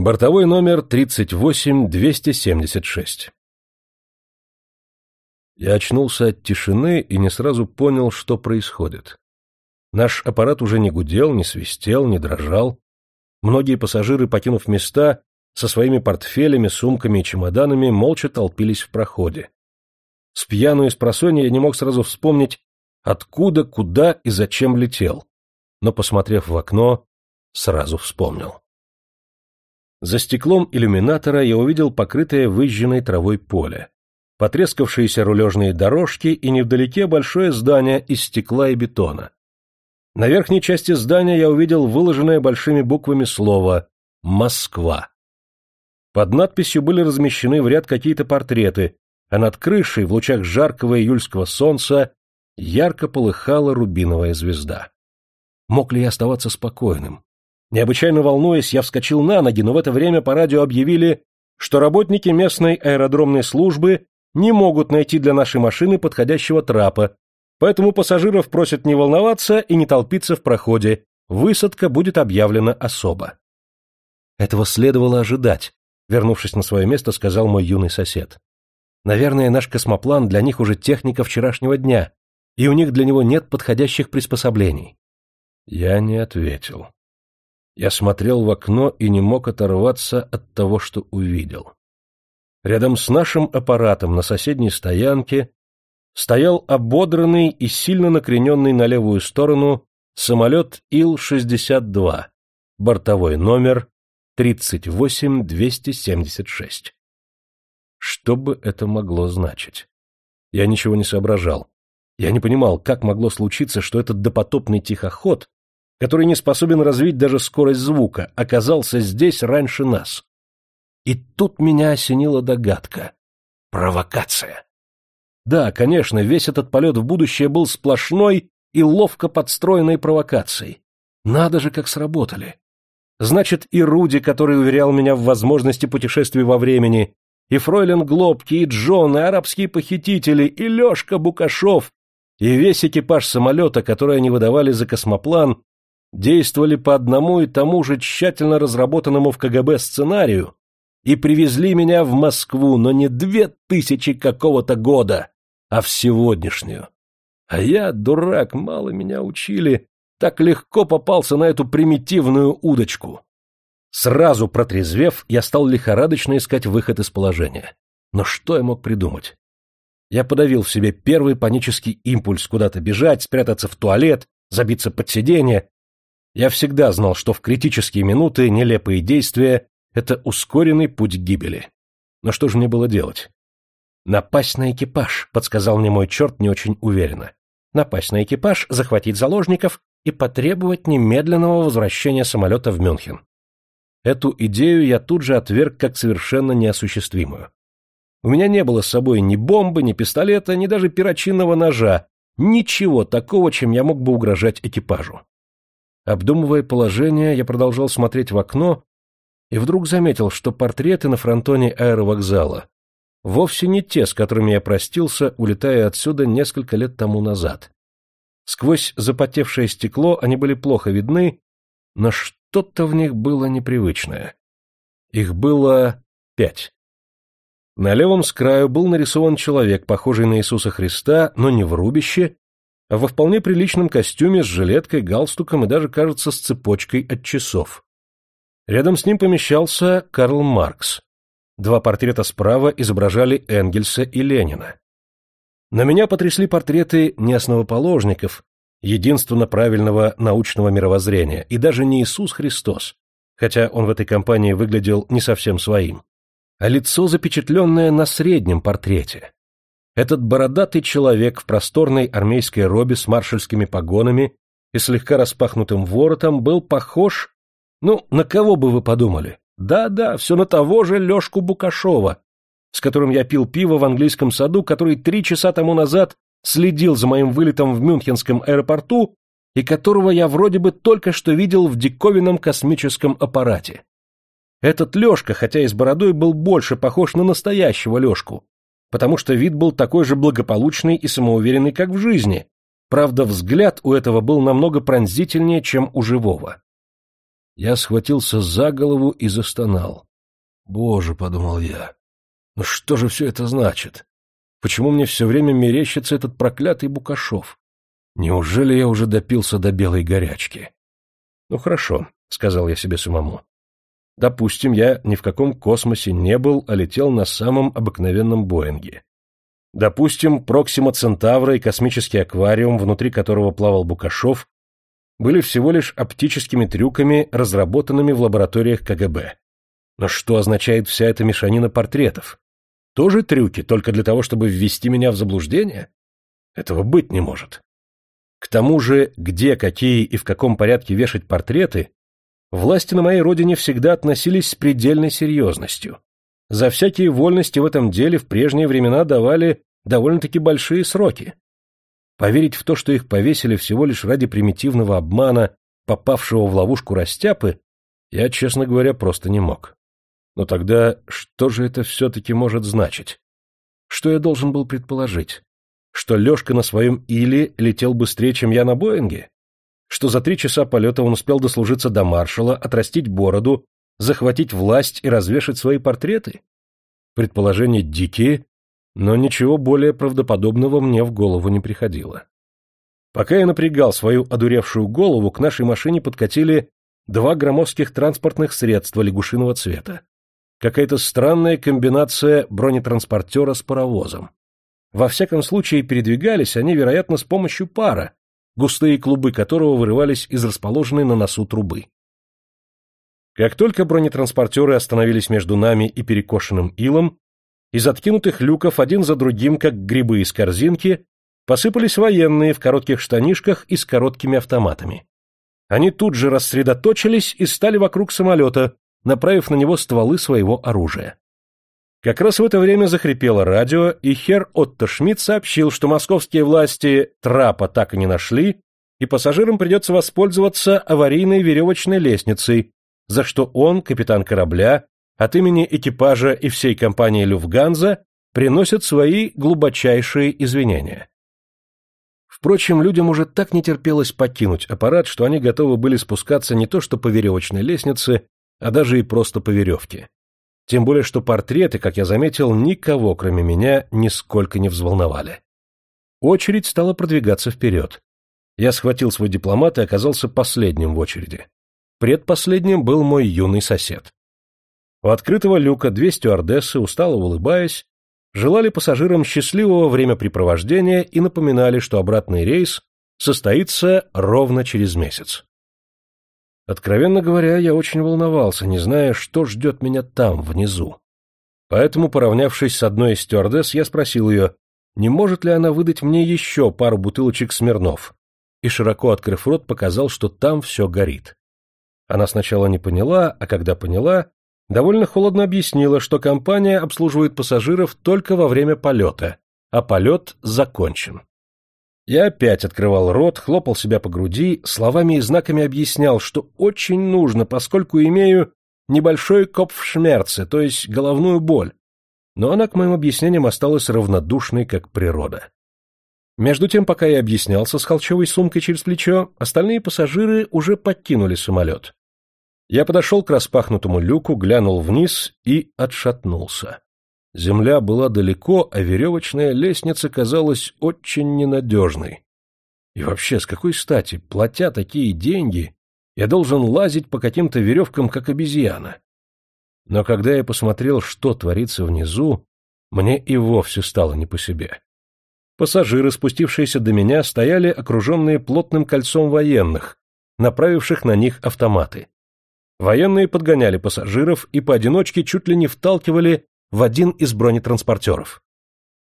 Бортовой номер 38276. Я очнулся от тишины и не сразу понял, что происходит. Наш аппарат уже не гудел, не свистел, не дрожал. Многие пассажиры, покинув места, со своими портфелями, сумками и чемоданами, молча толпились в проходе. С пьяну и с я не мог сразу вспомнить, откуда, куда и зачем летел. Но, посмотрев в окно, сразу вспомнил. За стеклом иллюминатора я увидел покрытое выжженной травой поле, потрескавшиеся рулежные дорожки и невдалеке большое здание из стекла и бетона. На верхней части здания я увидел выложенное большими буквами слово «Москва». Под надписью были размещены в ряд какие-то портреты, а над крышей в лучах жаркого июльского солнца ярко полыхала рубиновая звезда. Мог ли я оставаться спокойным? Необычайно волнуясь, я вскочил на ноги, но в это время по радио объявили, что работники местной аэродромной службы не могут найти для нашей машины подходящего трапа, поэтому пассажиров просят не волноваться и не толпиться в проходе, высадка будет объявлена особо. Этого следовало ожидать, вернувшись на свое место, сказал мой юный сосед. Наверное, наш космоплан для них уже техника вчерашнего дня, и у них для него нет подходящих приспособлений. Я не ответил. Я смотрел в окно и не мог оторваться от того, что увидел. Рядом с нашим аппаратом на соседней стоянке стоял ободранный и сильно накрененный на левую сторону самолет Ил-62, бортовой номер 38276. Что бы это могло значить? Я ничего не соображал. Я не понимал, как могло случиться, что этот допотопный тихоход который не способен развить даже скорость звука, оказался здесь раньше нас. И тут меня осенила догадка. Провокация. Да, конечно, весь этот полет в будущее был сплошной и ловко подстроенной провокацией. Надо же, как сработали. Значит, и Руди, который уверял меня в возможности путешествий во времени, и Фройлен Глобки, и Джон, и арабские похитители, и Лешка Букашов, и весь экипаж самолета, который они выдавали за космоплан, действовали по одному и тому же тщательно разработанному в КГБ сценарию и привезли меня в Москву, но не две тысячи какого-то года, а в сегодняшнюю. А я, дурак, мало меня учили, так легко попался на эту примитивную удочку. Сразу протрезвев, я стал лихорадочно искать выход из положения. Но что я мог придумать? Я подавил в себе первый панический импульс куда-то бежать, спрятаться в туалет, забиться под сиденье, я всегда знал, что в критические минуты нелепые действия — это ускоренный путь гибели. Но что же мне было делать? «Напасть на экипаж», — подсказал мне мой черт не очень уверенно. «Напасть на экипаж, захватить заложников и потребовать немедленного возвращения самолета в Мюнхен». Эту идею я тут же отверг как совершенно неосуществимую. У меня не было с собой ни бомбы, ни пистолета, ни даже перочинного ножа, ничего такого, чем я мог бы угрожать экипажу. Обдумывая положение, я продолжал смотреть в окно и вдруг заметил, что портреты на фронтоне аэровокзала вовсе не те, с которыми я простился, улетая отсюда несколько лет тому назад. Сквозь запотевшее стекло они были плохо видны, но что-то в них было непривычное. Их было пять. На левом с краю был нарисован человек, похожий на Иисуса Христа, но не в рубище, во вполне приличном костюме с жилеткой, галстуком и даже, кажется, с цепочкой от часов. Рядом с ним помещался Карл Маркс. Два портрета справа изображали Энгельса и Ленина. На меня потрясли портреты не основоположников, единственно правильного научного мировоззрения, и даже не Иисус Христос, хотя он в этой компании выглядел не совсем своим, а лицо, запечатленное на среднем портрете. Этот бородатый человек в просторной армейской робе с маршальскими погонами и слегка распахнутым воротом был похож, ну, на кого бы вы подумали? Да-да, все на того же Лешку Букашова, с которым я пил пиво в английском саду, который три часа тому назад следил за моим вылетом в Мюнхенском аэропорту и которого я вроде бы только что видел в диковинном космическом аппарате. Этот Лешка, хотя и с бородой, был больше похож на настоящего Лешку, потому что вид был такой же благополучный и самоуверенный, как в жизни. Правда, взгляд у этого был намного пронзительнее, чем у живого. Я схватился за голову и застонал. «Боже», — подумал я, — «ну что же все это значит? Почему мне все время мерещится этот проклятый Букашов? Неужели я уже допился до белой горячки?» «Ну хорошо», — сказал я себе самому. «Допустим, я ни в каком космосе не был, а летел на самом обыкновенном Боинге. Допустим, Проксима Центавра и космический аквариум, внутри которого плавал Букашов, были всего лишь оптическими трюками, разработанными в лабораториях КГБ. Но что означает вся эта мешанина портретов? Тоже трюки, только для того, чтобы ввести меня в заблуждение? Этого быть не может. К тому же, где, какие и в каком порядке вешать портреты, власти на моей родине всегда относились с предельной серьезностью. За всякие вольности в этом деле в прежние времена давали довольно-таки большие сроки. Поверить в то, что их повесили всего лишь ради примитивного обмана, попавшего в ловушку растяпы, я, честно говоря, просто не мог. Но тогда что же это все-таки может значить? Что я должен был предположить? Что Лешка на своем Иле летел быстрее, чем я на Боинге? Что за три часа полета он успел дослужиться до маршала, отрастить бороду, захватить власть и развешать свои портреты? Предположения дикие, но ничего более правдоподобного мне в голову не приходило. Пока я напрягал свою одуревшую голову, к нашей машине подкатили два громоздких транспортных средства лягушиного цвета. Какая-то странная комбинация бронетранспортера с паровозом. Во всяком случае, передвигались они, вероятно, с помощью пара, густые клубы которого вырывались из расположенной на носу трубы. Как только бронетранспортеры остановились между нами и перекошенным илом, из откинутых люков один за другим, как грибы из корзинки, посыпались военные в коротких штанишках и с короткими автоматами. Они тут же рассредоточились и стали вокруг самолета, направив на него стволы своего оружия. Как раз в это время захрипело радио, и хер Отто Шмидт сообщил, что московские власти трапа так и не нашли, и пассажирам придется воспользоваться аварийной веревочной лестницей, за что он, капитан корабля, от имени экипажа и всей компании Люфганза приносят свои глубочайшие извинения. Впрочем, людям уже так не терпелось покинуть аппарат, что они готовы были спускаться не то что по веревочной лестнице, а даже и просто по веревке. Тем более, что портреты, как я заметил, никого, кроме меня, нисколько не взволновали. Очередь стала продвигаться вперед. Я схватил свой дипломат и оказался последним в очереди. Предпоследним был мой юный сосед. У открытого люка две стюардессы, устало улыбаясь, желали пассажирам счастливого времяпрепровождения и напоминали, что обратный рейс состоится ровно через месяц. Откровенно говоря, я очень волновался, не зная, что ждет меня там, внизу. Поэтому, поравнявшись с одной из стюардесс, я спросил ее, не может ли она выдать мне еще пару бутылочек Смирнов, и, широко открыв рот, показал, что там все горит. Она сначала не поняла, а когда поняла, довольно холодно объяснила, что компания обслуживает пассажиров только во время полета, а полет закончен. Я опять открывал рот, хлопал себя по груди, словами и знаками объяснял, что очень нужно, поскольку имею небольшой копфшмерце, то есть головную боль. Но она к моим объяснениям осталась равнодушной, как природа. Между тем, пока я объяснялся с холчевой сумкой через плечо, остальные пассажиры уже покинули самолет. Я подошел к распахнутому люку, глянул вниз и отшатнулся. Земля была далеко, а веревочная лестница казалась очень ненадежной. И вообще, с какой стати, платя такие деньги, я должен лазить по каким-то веревкам, как обезьяна? Но когда я посмотрел, что творится внизу, мне и вовсе стало не по себе. Пассажиры, спустившиеся до меня, стояли окруженные плотным кольцом военных, направивших на них автоматы. Военные подгоняли пассажиров и поодиночке чуть ли не вталкивали в один из бронетранспортеров.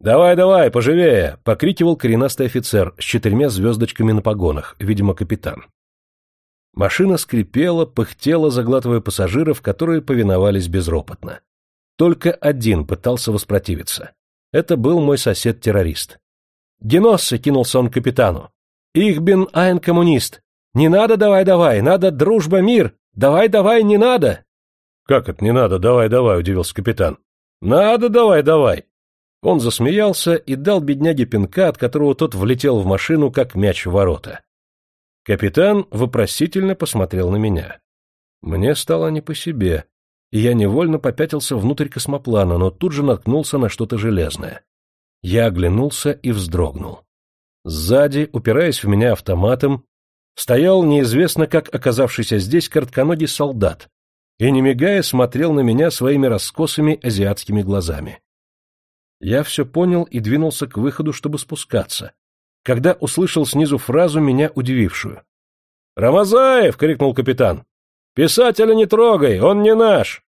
«Давай, давай, поживее!» — покрикивал коренастый офицер с четырьмя звездочками на погонах, видимо, капитан. Машина скрипела, пыхтела, заглатывая пассажиров, которые повиновались безропотно. Только один пытался воспротивиться. Это был мой сосед-террорист. «Геноссы!» — кинулся он капитану. «Их бен айн коммунист! Не надо давай-давай, надо дружба, мир! Давай-давай, не надо!» «Как это не надо, давай-давай?» — удивился капитан. «Надо, давай-давай!» Он засмеялся и дал бедняге пинка, от которого тот влетел в машину, как мяч в ворота. Капитан вопросительно посмотрел на меня. Мне стало не по себе, и я невольно попятился внутрь космоплана, но тут же наткнулся на что-то железное. Я оглянулся и вздрогнул. Сзади, упираясь в меня автоматом, стоял неизвестно как оказавшийся здесь коротконогий солдат и, не мигая, смотрел на меня своими раскосыми азиатскими глазами. Я все понял и двинулся к выходу, чтобы спускаться, когда услышал снизу фразу, меня удивившую. «Рамазаев!» — крикнул капитан. «Писателя не трогай, он не наш!»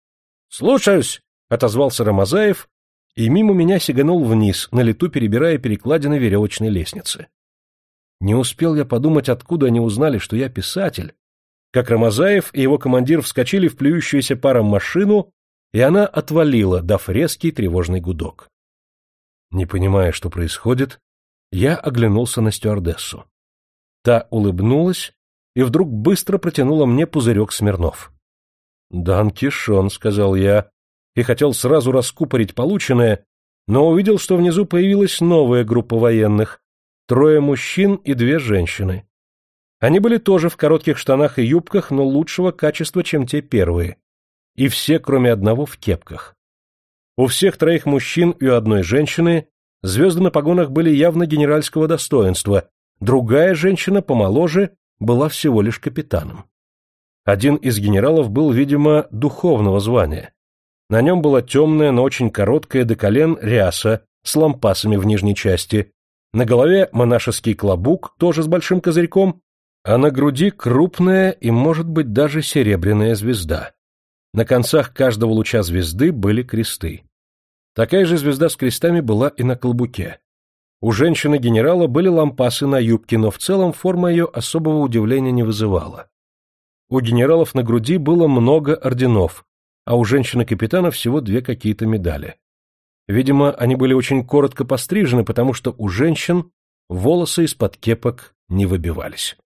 «Слушаюсь!» — отозвался Рамазаев, и мимо меня сиганул вниз, на лету перебирая перекладины веревочной лестницы. Не успел я подумать, откуда они узнали, что я писатель, как Рамазаев и его командир вскочили в плюющуюся паром машину, и она отвалила, дав резкий тревожный гудок. Не понимая, что происходит, я оглянулся на стюардессу. Та улыбнулась и вдруг быстро протянула мне пузырек Смирнов. «Дан Кишон», — сказал я, и хотел сразу раскупорить полученное, но увидел, что внизу появилась новая группа военных, трое мужчин и две женщины. Они были тоже в коротких штанах и юбках, но лучшего качества, чем те первые. И все, кроме одного, в кепках. У всех троих мужчин и у одной женщины звезды на погонах были явно генеральского достоинства, другая женщина, помоложе, была всего лишь капитаном. Один из генералов был, видимо, духовного звания. На нем была темная, но очень короткая до колен ряса с лампасами в нижней части, на голове монашеский клобук, тоже с большим козырьком, а на груди крупная и, может быть, даже серебряная звезда. На концах каждого луча звезды были кресты. Такая же звезда с крестами была и на клобуке. У женщины-генерала были лампасы на юбке, но в целом форма ее особого удивления не вызывала. У генералов на груди было много орденов, а у женщины-капитана всего две какие-то медали. Видимо, они были очень коротко пострижены, потому что у женщин волосы из-под кепок не выбивались.